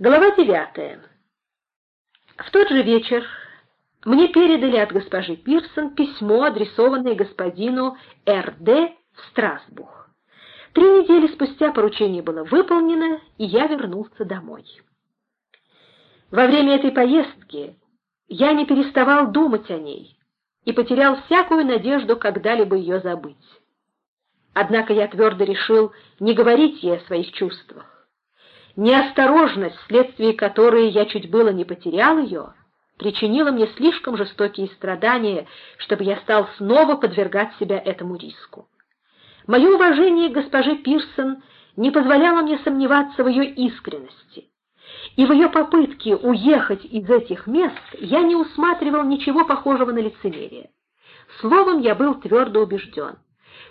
Глава девятая. В тот же вечер мне передали от госпожи Пирсон письмо, адресованное господину Р.Д. в Страсбург. Три недели спустя поручение было выполнено, и я вернулся домой. Во время этой поездки я не переставал думать о ней и потерял всякую надежду когда-либо ее забыть. Однако я твердо решил не говорить ей о своих чувствах. Неосторожность, вследствие которой я чуть было не потерял ее, причинила мне слишком жестокие страдания, чтобы я стал снова подвергать себя этому риску. Мое уважение к госпоже Пирсон не позволяло мне сомневаться в ее искренности, и в ее попытке уехать из этих мест я не усматривал ничего похожего на лицемерие. Словом, я был твердо убежден,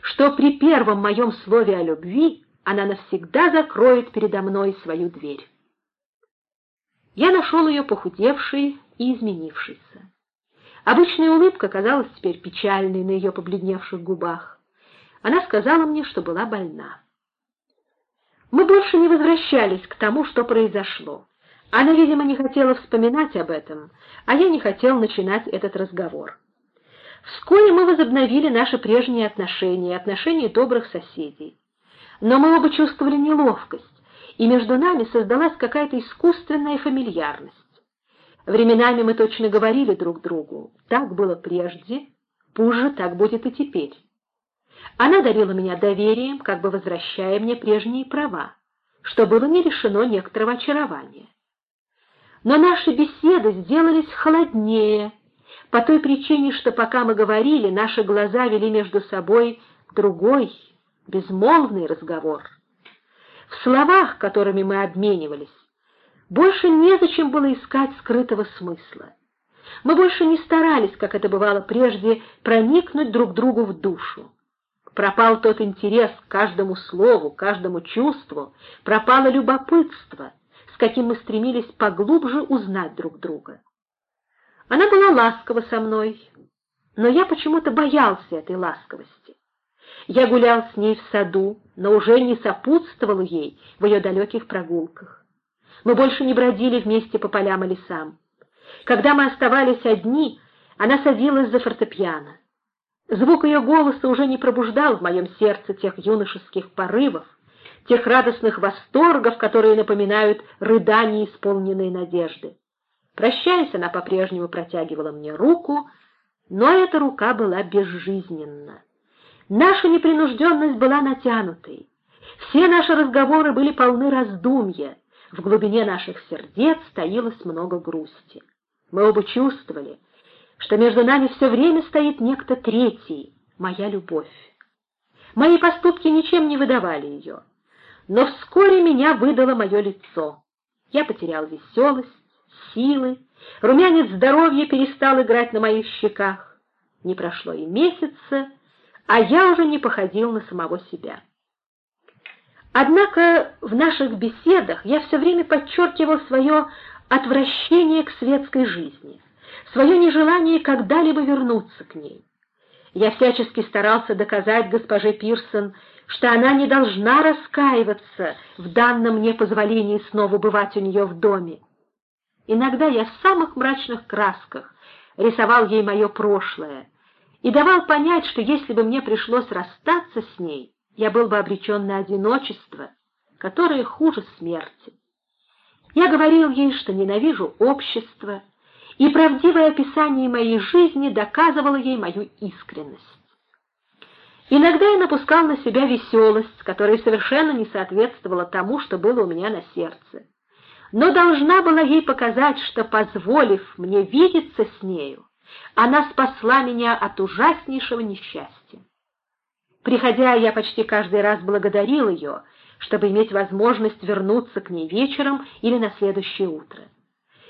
что при первом моем слове о любви она навсегда закроет передо мной свою дверь. Я нашел ее похудевшей и изменившейся. Обычная улыбка казалась теперь печальной на ее побледневших губах. Она сказала мне, что была больна. Мы больше не возвращались к тому, что произошло. Она, видимо, не хотела вспоминать об этом, а я не хотел начинать этот разговор. Вскоре мы возобновили наши прежние отношения, отношения добрых соседей но мы оба чувствовали неловкость, и между нами создалась какая-то искусственная фамильярность. Временами мы точно говорили друг другу, так было прежде, позже так будет и теперь. Она дарила меня доверием, как бы возвращая мне прежние права, что было не лишено некоторого очарования. Но наши беседы сделались холоднее, по той причине, что пока мы говорили, наши глаза вели между собой другой, безмолвный разговор. В словах, которыми мы обменивались, больше незачем было искать скрытого смысла. Мы больше не старались, как это бывало прежде, проникнуть друг другу в душу. Пропал тот интерес к каждому слову, каждому чувству, пропало любопытство, с каким мы стремились поглубже узнать друг друга. Она была ласкова со мной, но я почему-то боялся этой ласковости. Я гулял с ней в саду, но уже не сопутствовал ей в ее далеких прогулках. Мы больше не бродили вместе по полям и лесам. Когда мы оставались одни, она садилась за фортепиано. Звук ее голоса уже не пробуждал в моем сердце тех юношеских порывов, тех радостных восторгов, которые напоминают рыдания, исполненные надежды. Прощаясь, она по-прежнему протягивала мне руку, но эта рука была безжизненна. Наша непринужденность была натянутой. Все наши разговоры были полны раздумья. В глубине наших сердец таилось много грусти. Мы оба чувствовали, что между нами все время стоит некто третий, моя любовь. Мои поступки ничем не выдавали ее. Но вскоре меня выдало мое лицо. Я потерял веселость, силы, румянец здоровья перестал играть на моих щеках. Не прошло и месяца, а я уже не походил на самого себя. Однако в наших беседах я все время подчеркивал свое отвращение к светской жизни, свое нежелание когда-либо вернуться к ней. Я всячески старался доказать госпоже Пирсон, что она не должна раскаиваться в данном мне позволении снова бывать у нее в доме. Иногда я в самых мрачных красках рисовал ей мое прошлое, и давал понять, что если бы мне пришлось расстаться с ней, я был бы обречен на одиночество, которое хуже смерти. Я говорил ей, что ненавижу общество, и правдивое описание моей жизни доказывало ей мою искренность. Иногда я напускал на себя веселость, которая совершенно не соответствовала тому, что было у меня на сердце. Но должна была ей показать, что, позволив мне видеться с нею, она спасла меня от ужаснейшего несчастья. Приходя, я почти каждый раз благодарил ее, чтобы иметь возможность вернуться к ней вечером или на следующее утро.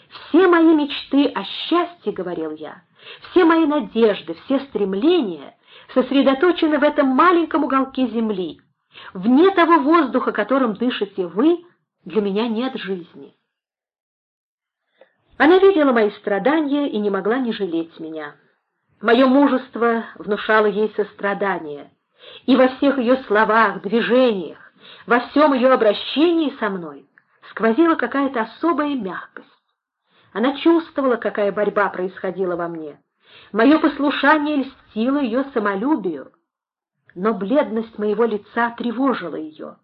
«Все мои мечты о счастье, — говорил я, — все мои надежды, все стремления сосредоточены в этом маленьком уголке земли. Вне того воздуха, которым дышите вы, для меня нет жизни. Она видела мои страдания и не могла не жалеть меня. Мое мужество внушало ей сострадание, и во всех ее словах, движениях, во всем ее обращении со мной сквозила какая-то особая мягкость. Она чувствовала, какая борьба происходила во мне. Мое послушание льстило ее самолюбию, но бледность моего лица тревожила ее.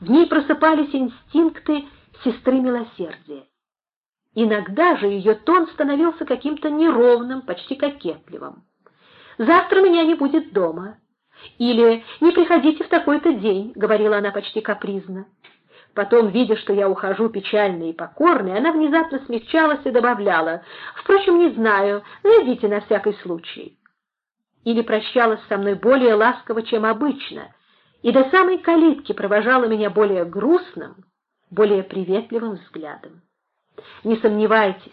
В ней просыпались инстинкты сестры милосердия. Иногда же ее тон становился каким-то неровным, почти кокетливым. «Завтра меня не будет дома». Или «Не приходите в такой-то день», — говорила она почти капризно. Потом, видя, что я ухожу печальной и покорной, она внезапно смягчалась и добавляла, «Впрочем, не знаю, найдите на всякий случай». Или прощалась со мной более ласково, чем обычно, и до самой калитки провожала меня более грустным, более приветливым взглядом. Не сомневайтесь,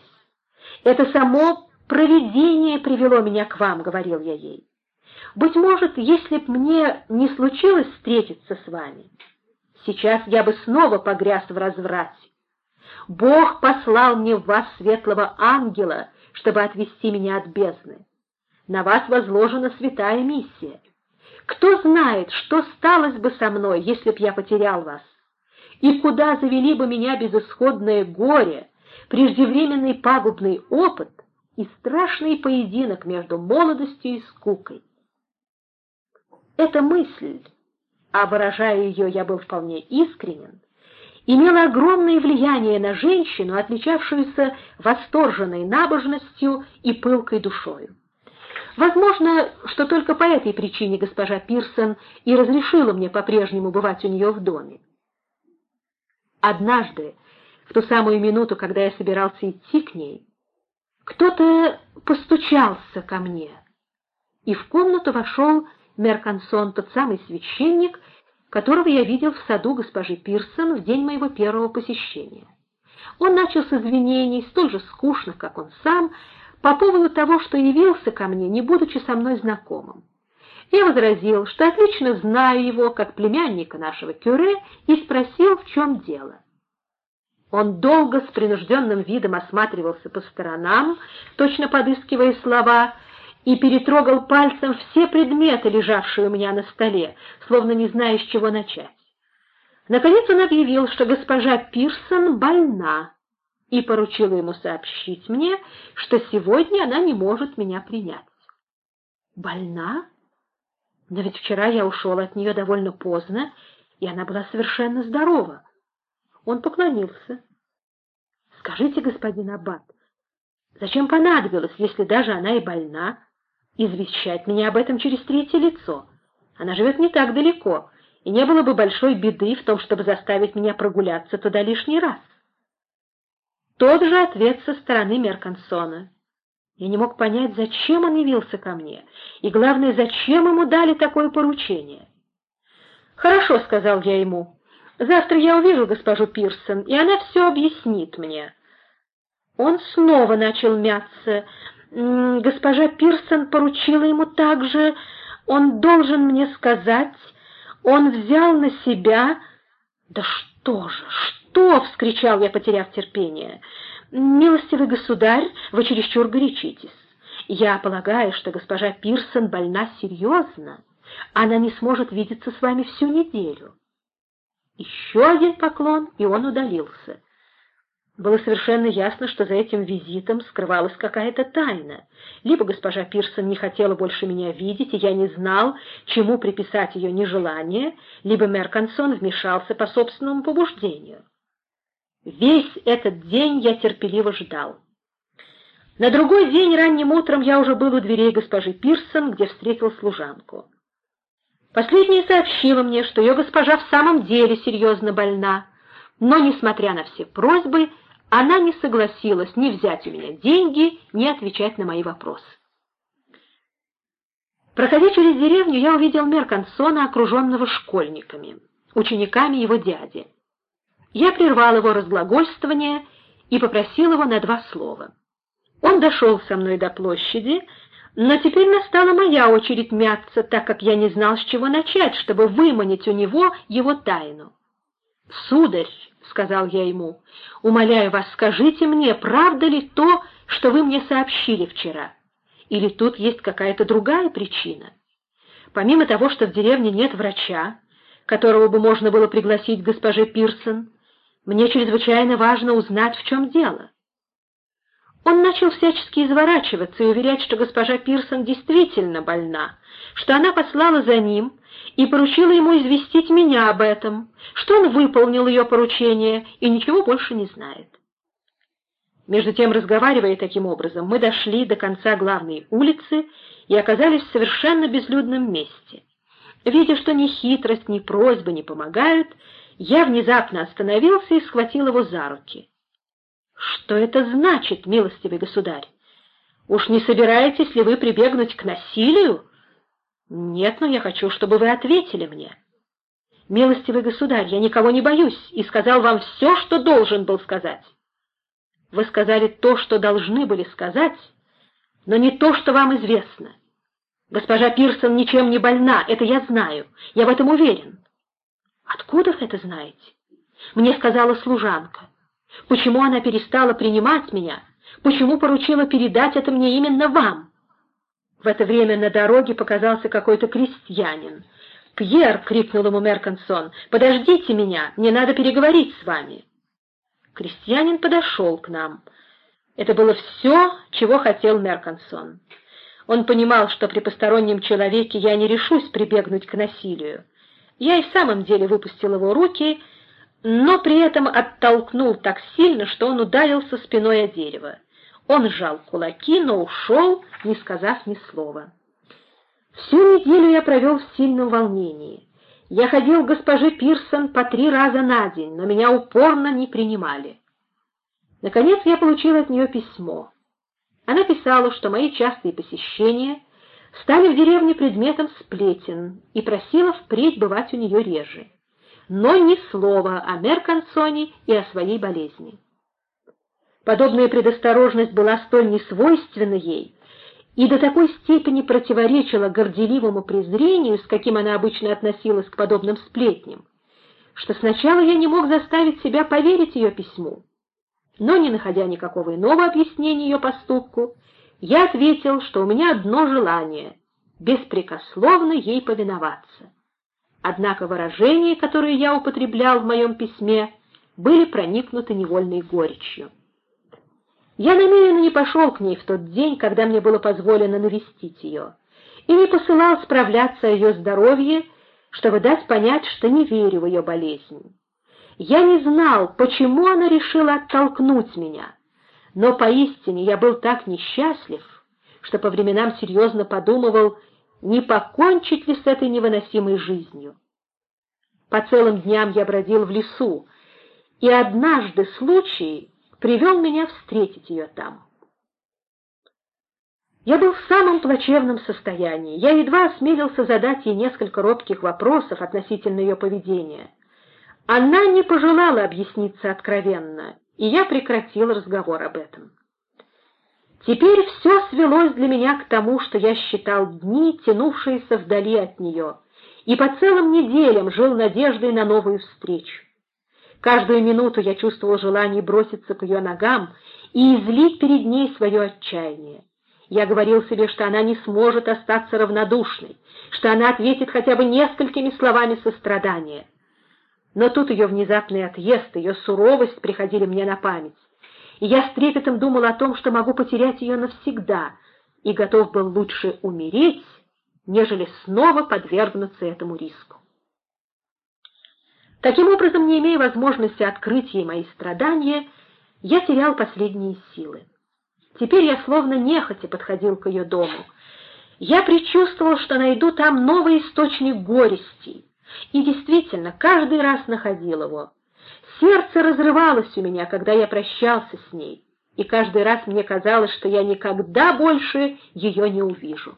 это само провидение привело меня к вам, — говорил я ей. Быть может, если б мне не случилось встретиться с вами, сейчас я бы снова погряз в разврате. Бог послал мне в вас светлого ангела, чтобы отвести меня от бездны. На вас возложена святая миссия. Кто знает, что сталось бы со мной, если б я потерял вас? И куда завели бы меня безысходное горе, преждевременный пагубный опыт и страшный поединок между молодостью и скукой? Эта мысль, а выражая ее я был вполне искренен, имела огромное влияние на женщину, отличавшуюся восторженной набожностью и пылкой душою. Возможно, что только по этой причине госпожа Пирсон и разрешила мне по-прежнему бывать у нее в доме. Однажды, в ту самую минуту, когда я собирался идти к ней, кто-то постучался ко мне, и в комнату вошел Меркансон, тот самый священник, которого я видел в саду госпожи Пирсон в день моего первого посещения. Он начал с извинений, столь же скучных, как он сам, по поводу того, что явился ко мне, не будучи со мной знакомым. Я возразил, что отлично знаю его как племянника нашего кюре, и спросил, в чем дело. Он долго с принужденным видом осматривался по сторонам, точно подыскивая слова, и перетрогал пальцем все предметы, лежавшие у меня на столе, словно не зная, с чего начать. Наконец он объявил, что госпожа Пирсон больна, и поручила ему сообщить мне, что сегодня она не может меня принять. Больна? Но ведь вчера я ушел от нее довольно поздно, и она была совершенно здорова. Он поклонился. Скажите, господин Аббат, зачем понадобилось, если даже она и больна, извещать меня об этом через третье лицо. Она живет не так далеко, и не было бы большой беды в том, чтобы заставить меня прогуляться туда лишний раз. Тот же ответ со стороны Меркансона. Я не мог понять, зачем он явился ко мне, и, главное, зачем ему дали такое поручение. «Хорошо», — сказал я ему, — «завтра я увижу госпожу Пирсон, и она все объяснит мне». Он снова начал мяться, госпожа Пирсон поручила ему также, он должен мне сказать, он взял на себя... Да что же, что? — вскричал я, потеряв терпение. Милостивый государь, вы чересчур горячитесь. Я полагаю, что госпожа Пирсон больна серьезно. Она не сможет видеться с вами всю неделю. Еще один поклон, и он удалился. Было совершенно ясно, что за этим визитом скрывалась какая-то тайна. Либо госпожа Пирсон не хотела больше меня видеть, и я не знал, чему приписать ее нежелание, либо Меркансон вмешался по собственному побуждению. Весь этот день я терпеливо ждал. На другой день ранним утром я уже был у дверей госпожи Пирсон, где встретил служанку. Последняя сообщила мне, что ее госпожа в самом деле серьезно больна, но, несмотря на все просьбы, она не согласилась ни взять у меня деньги, ни отвечать на мои вопросы. Проходя через деревню, я увидел Меркансона, окруженного школьниками, учениками его дяди. Я прервал его разглагольствование и попросил его на два слова. Он дошел со мной до площади, но теперь настала моя очередь мяться, так как я не знал, с чего начать, чтобы выманить у него его тайну. «Сударь», — сказал я ему, — «умоляю вас, скажите мне, правда ли то, что вы мне сообщили вчера? Или тут есть какая-то другая причина? Помимо того, что в деревне нет врача, которого бы можно было пригласить госпоже Пирсон, Мне чрезвычайно важно узнать, в чем дело. Он начал всячески изворачиваться и уверять, что госпожа Пирсон действительно больна, что она послала за ним и поручила ему известить меня об этом, что он выполнил ее поручение и ничего больше не знает. Между тем, разговаривая таким образом, мы дошли до конца главной улицы и оказались в совершенно безлюдном месте. Видя, что ни хитрость, ни просьба не помогают, я внезапно остановился и схватил его за руки. «Что это значит, милостивый государь? Уж не собираетесь ли вы прибегнуть к насилию?» «Нет, но я хочу, чтобы вы ответили мне». «Милостивый государь, я никого не боюсь и сказал вам все, что должен был сказать». «Вы сказали то, что должны были сказать, но не то, что вам известно. Госпожа Пирсон ничем не больна, это я знаю, я в этом уверен». «Откуда вы это знаете?» «Мне сказала служанка». Почему она перестала принимать меня? Почему поручила передать это мне именно вам? В это время на дороге показался какой-то крестьянин. «Пьер!» — крикнул ему Меркансон. «Подождите меня! Мне надо переговорить с вами!» Крестьянин подошел к нам. Это было все, чего хотел Меркансон. Он понимал, что при постороннем человеке я не решусь прибегнуть к насилию. Я и в самом деле выпустил его руки — но при этом оттолкнул так сильно, что он ударился спиной о дерево. Он сжал кулаки, но ушел, не сказав ни слова. Всю неделю я провел в сильном волнении. Я ходил к госпоже Пирсон по три раза на день, но меня упорно не принимали. Наконец я получил от нее письмо. Она писала, что мои частые посещения стали в деревне предметом сплетен и просила впредь бывать у нее реже но ни слова о Меркансоне и о своей болезни. Подобная предосторожность была столь несвойственна ей и до такой степени противоречила горделивому презрению, с каким она обычно относилась к подобным сплетням, что сначала я не мог заставить себя поверить ее письму. Но, не находя никакого иного объяснения ее поступку, я ответил, что у меня одно желание — беспрекословно ей повиноваться. Однако выражения, которые я употреблял в моем письме, были проникнуты невольной горечью. Я намеренно не пошел к ней в тот день, когда мне было позволено навестить ее, и не посылал справляться о ее здоровье, чтобы дать понять, что не верю в ее болезнь. Я не знал, почему она решила оттолкнуть меня, но поистине я был так несчастлив, что по временам серьезно подумывал, не покончить ли с этой невыносимой жизнью. По целым дням я бродил в лесу, и однажды случай привел меня встретить ее там. Я был в самом плачевном состоянии. Я едва осмелился задать ей несколько робких вопросов относительно ее поведения. Она не пожелала объясниться откровенно, и я прекратил разговор об этом. Теперь все свелось для меня к тому, что я считал дни, тянувшиеся вдали от нее, и по целым неделям жил надеждой на новую встречу. Каждую минуту я чувствовал желание броситься к ее ногам и излить перед ней свое отчаяние. Я говорил себе, что она не сможет остаться равнодушной, что она ответит хотя бы несколькими словами сострадания. Но тут ее внезапный отъезд, ее суровость приходили мне на память и я с трепетом думал о том, что могу потерять ее навсегда, и готов был лучше умереть, нежели снова подвергнуться этому риску. Таким образом, не имея возможности открыть ей мои страдания, я терял последние силы. Теперь я словно нехотя подходил к ее дому. Я предчувствовал, что найду там новый источник горести, и действительно каждый раз находил его. Сердце разрывалось у меня, когда я прощался с ней, и каждый раз мне казалось, что я никогда больше ее не увижу.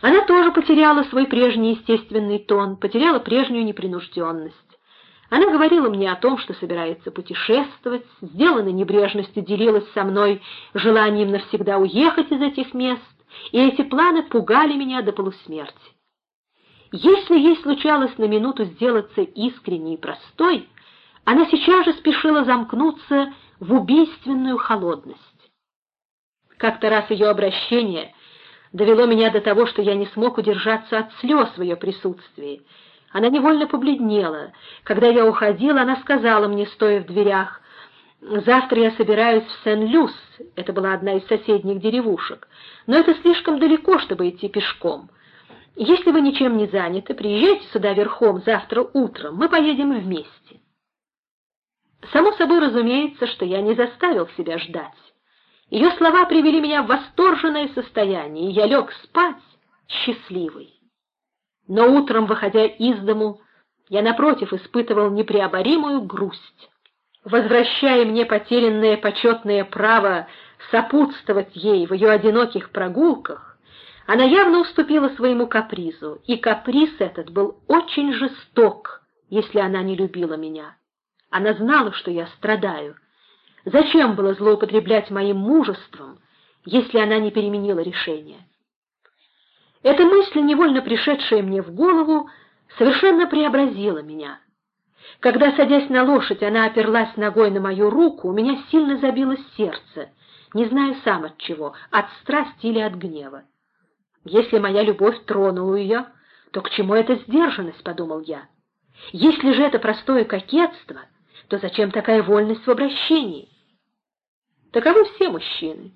Она тоже потеряла свой прежний естественный тон, потеряла прежнюю непринужденность. Она говорила мне о том, что собирается путешествовать, сделанной небрежностью делилась со мной желанием навсегда уехать из этих мест, и эти планы пугали меня до полусмерти. Если ей случалось на минуту сделаться искренней и простой, она сейчас же спешила замкнуться в убийственную холодность. Как-то раз ее обращение довело меня до того, что я не смог удержаться от слез в ее присутствии. Она невольно побледнела. Когда я уходила, она сказала мне, стоя в дверях, «Завтра я собираюсь в Сен-Люс», это была одна из соседних деревушек, «но это слишком далеко, чтобы идти пешком. Если вы ничем не заняты, приезжайте сюда верхом завтра утром, мы поедем вместе». Само собой разумеется, что я не заставил себя ждать. Ее слова привели меня в восторженное состояние, и я лег спать счастливый. Но утром, выходя из дому, я, напротив, испытывал непреоборимую грусть. Возвращая мне потерянное почетное право сопутствовать ей в ее одиноких прогулках, она явно уступила своему капризу, и каприз этот был очень жесток, если она не любила меня. Она знала, что я страдаю. Зачем было злоупотреблять моим мужеством, если она не переменила решение? Эта мысль, невольно пришедшая мне в голову, совершенно преобразила меня. Когда, садясь на лошадь, она оперлась ногой на мою руку, у меня сильно забилось сердце, не знаю сам от чего, от страсти или от гнева. Если моя любовь тронула ее, то к чему эта сдержанность, — подумал я. Если же это простое кокетство, то зачем такая вольность в обращении? Таковы все мужчины.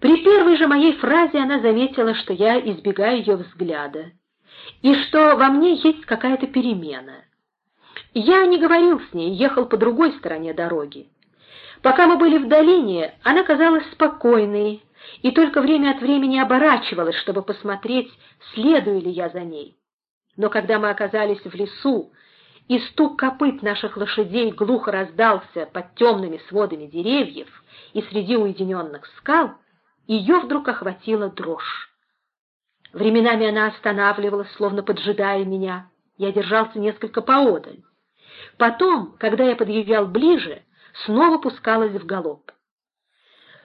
При первой же моей фразе она заметила, что я избегаю ее взгляда, и что во мне есть какая-то перемена. Я не говорил с ней, ехал по другой стороне дороги. Пока мы были в долине, она казалась спокойной, и только время от времени оборачивалась, чтобы посмотреть, следую ли я за ней. Но когда мы оказались в лесу, и стук копыт наших лошадей глухо раздался под темными сводами деревьев и среди уединенных скал, ее вдруг охватила дрожь. Временами она останавливалась, словно поджидая меня. Я держался несколько поодаль. Потом, когда я подъезжал ближе, снова пускалась в галоп.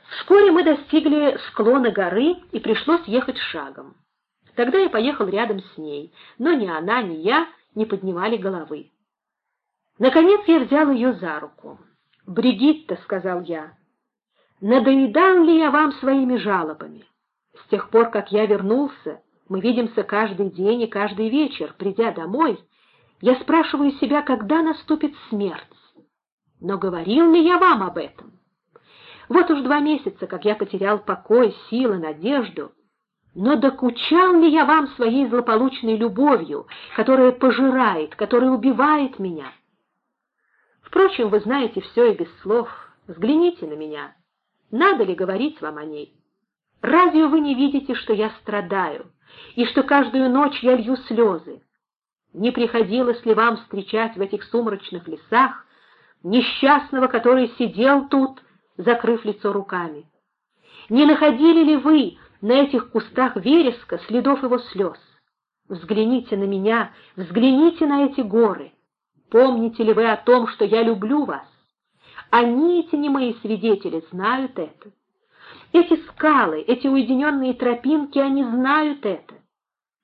Вскоре мы достигли склона горы, и пришлось ехать шагом. Тогда я поехал рядом с ней, но ни она, ни я не поднимали головы. Наконец я взял ее за руку. «Бригитта», — сказал я, надоедал ли я вам своими жалобами? С тех пор, как я вернулся, мы видимся каждый день и каждый вечер, придя домой, я спрашиваю себя, когда наступит смерть. Но говорил ли я вам об этом? Вот уж два месяца, как я потерял покой, силы, надежду. Но докучал ли я вам своей злополучной любовью, которая пожирает, которая убивает меня? Впрочем, вы знаете все и без слов. Взгляните на меня. Надо ли говорить вам о ней? Разве вы не видите, что я страдаю, и что каждую ночь я лью слезы? Не приходилось ли вам встречать в этих сумрачных лесах несчастного, который сидел тут, закрыв лицо руками? Не находили ли вы на этих кустах вереска следов его слез? Взгляните на меня, взгляните на эти горы. Помните ли вы о том, что я люблю вас? Они, эти не мои свидетели, знают это. Эти скалы, эти уединенные тропинки, они знают это.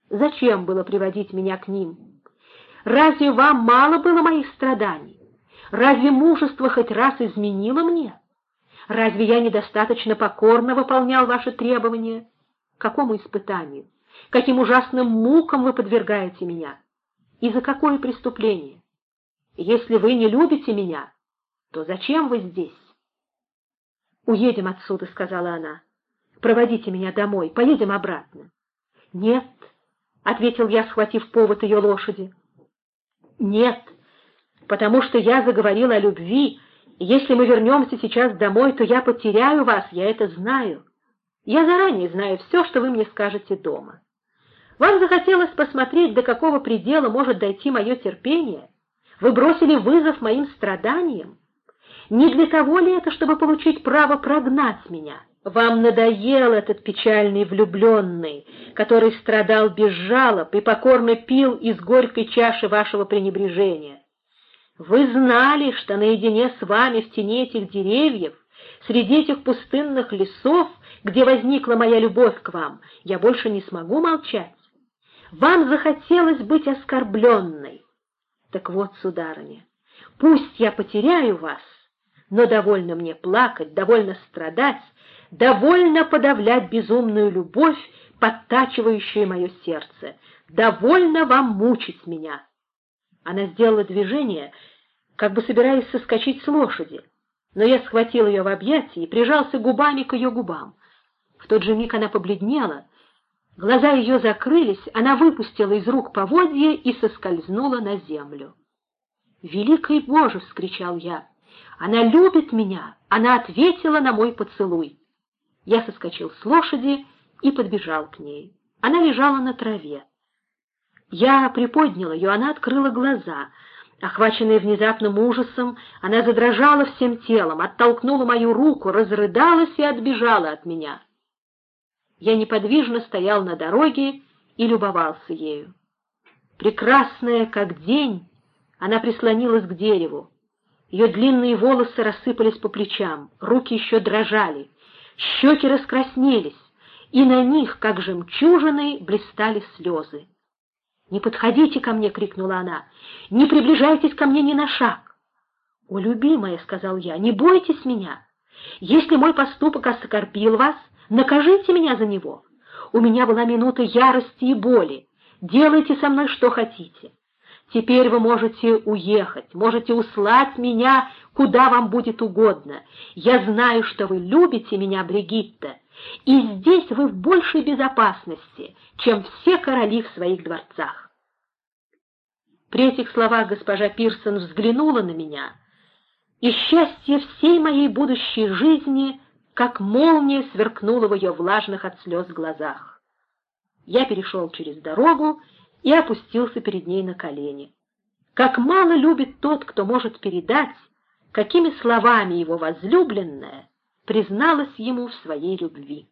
Зачем было приводить меня к ним? Разве вам мало было моих страданий? Разве мужество хоть раз изменило мне? Разве я недостаточно покорно выполнял ваши требования? Какому испытанию? Каким ужасным мукам вы подвергаете меня? И за какое преступление? Если вы не любите меня, то зачем вы здесь? «Уедем отсюда», — сказала она. «Проводите меня домой, поедем обратно». «Нет», — ответил я, схватив повод ее лошади. «Нет, потому что я заговорила о любви, и если мы вернемся сейчас домой, то я потеряю вас, я это знаю. Я заранее знаю все, что вы мне скажете дома. Вам захотелось посмотреть, до какого предела может дойти мое терпение? Вы бросили вызов моим страданиям? Не для того ли это, чтобы получить право прогнать меня? Вам надоел этот печальный влюбленный, который страдал без жалоб и покорно пил из горькой чаши вашего пренебрежения. Вы знали, что наедине с вами в тени этих деревьев, среди этих пустынных лесов, где возникла моя любовь к вам, я больше не смогу молчать. Вам захотелось быть оскорбленной. Так вот, сударыня, пусть я потеряю вас, но довольно мне плакать, довольно страдать, довольно подавлять безумную любовь, подтачивающую мое сердце. Довольно вам мучить меня!» Она сделала движение, как бы собираясь соскочить с лошади, но я схватил ее в объятия и прижался губами к ее губам. В тот же миг она побледнела, глаза ее закрылись, она выпустила из рук поводья и соскользнула на землю. «Великий Боже!» — вскричал я. «Она любит меня! Она ответила на мой поцелуй!» Я соскочил с лошади и подбежал к ней. Она лежала на траве. Я приподнял ее, она открыла глаза. Охваченная внезапным ужасом, она задрожала всем телом, оттолкнула мою руку, разрыдалась и отбежала от меня. Я неподвижно стоял на дороге и любовался ею. Прекрасная, как день, она прислонилась к дереву. Ее длинные волосы рассыпались по плечам, руки еще дрожали, щеки раскраснелись, и на них, как жемчужины, блистали слезы. «Не подходите ко мне!» — крикнула она. «Не приближайтесь ко мне ни на шаг!» «О, любимая!» — сказал я. «Не бойтесь меня! Если мой поступок оскорбил вас, накажите меня за него. У меня была минута ярости и боли. Делайте со мной что хотите. Теперь вы можете уехать, можете услать меня, куда вам будет угодно. Я знаю, что вы любите меня, Бригитта, и здесь вы в большей безопасности, чем все короли в своих дворцах. При этих словах госпожа Пирсон взглянула на меня, и счастье всей моей будущей жизни, как молния, сверкнуло в ее влажных от слез глазах. Я перешел через дорогу и опустился перед ней на колени. Как мало любит тот, кто может передать, какими словами его возлюбленная призналась ему в своей любви.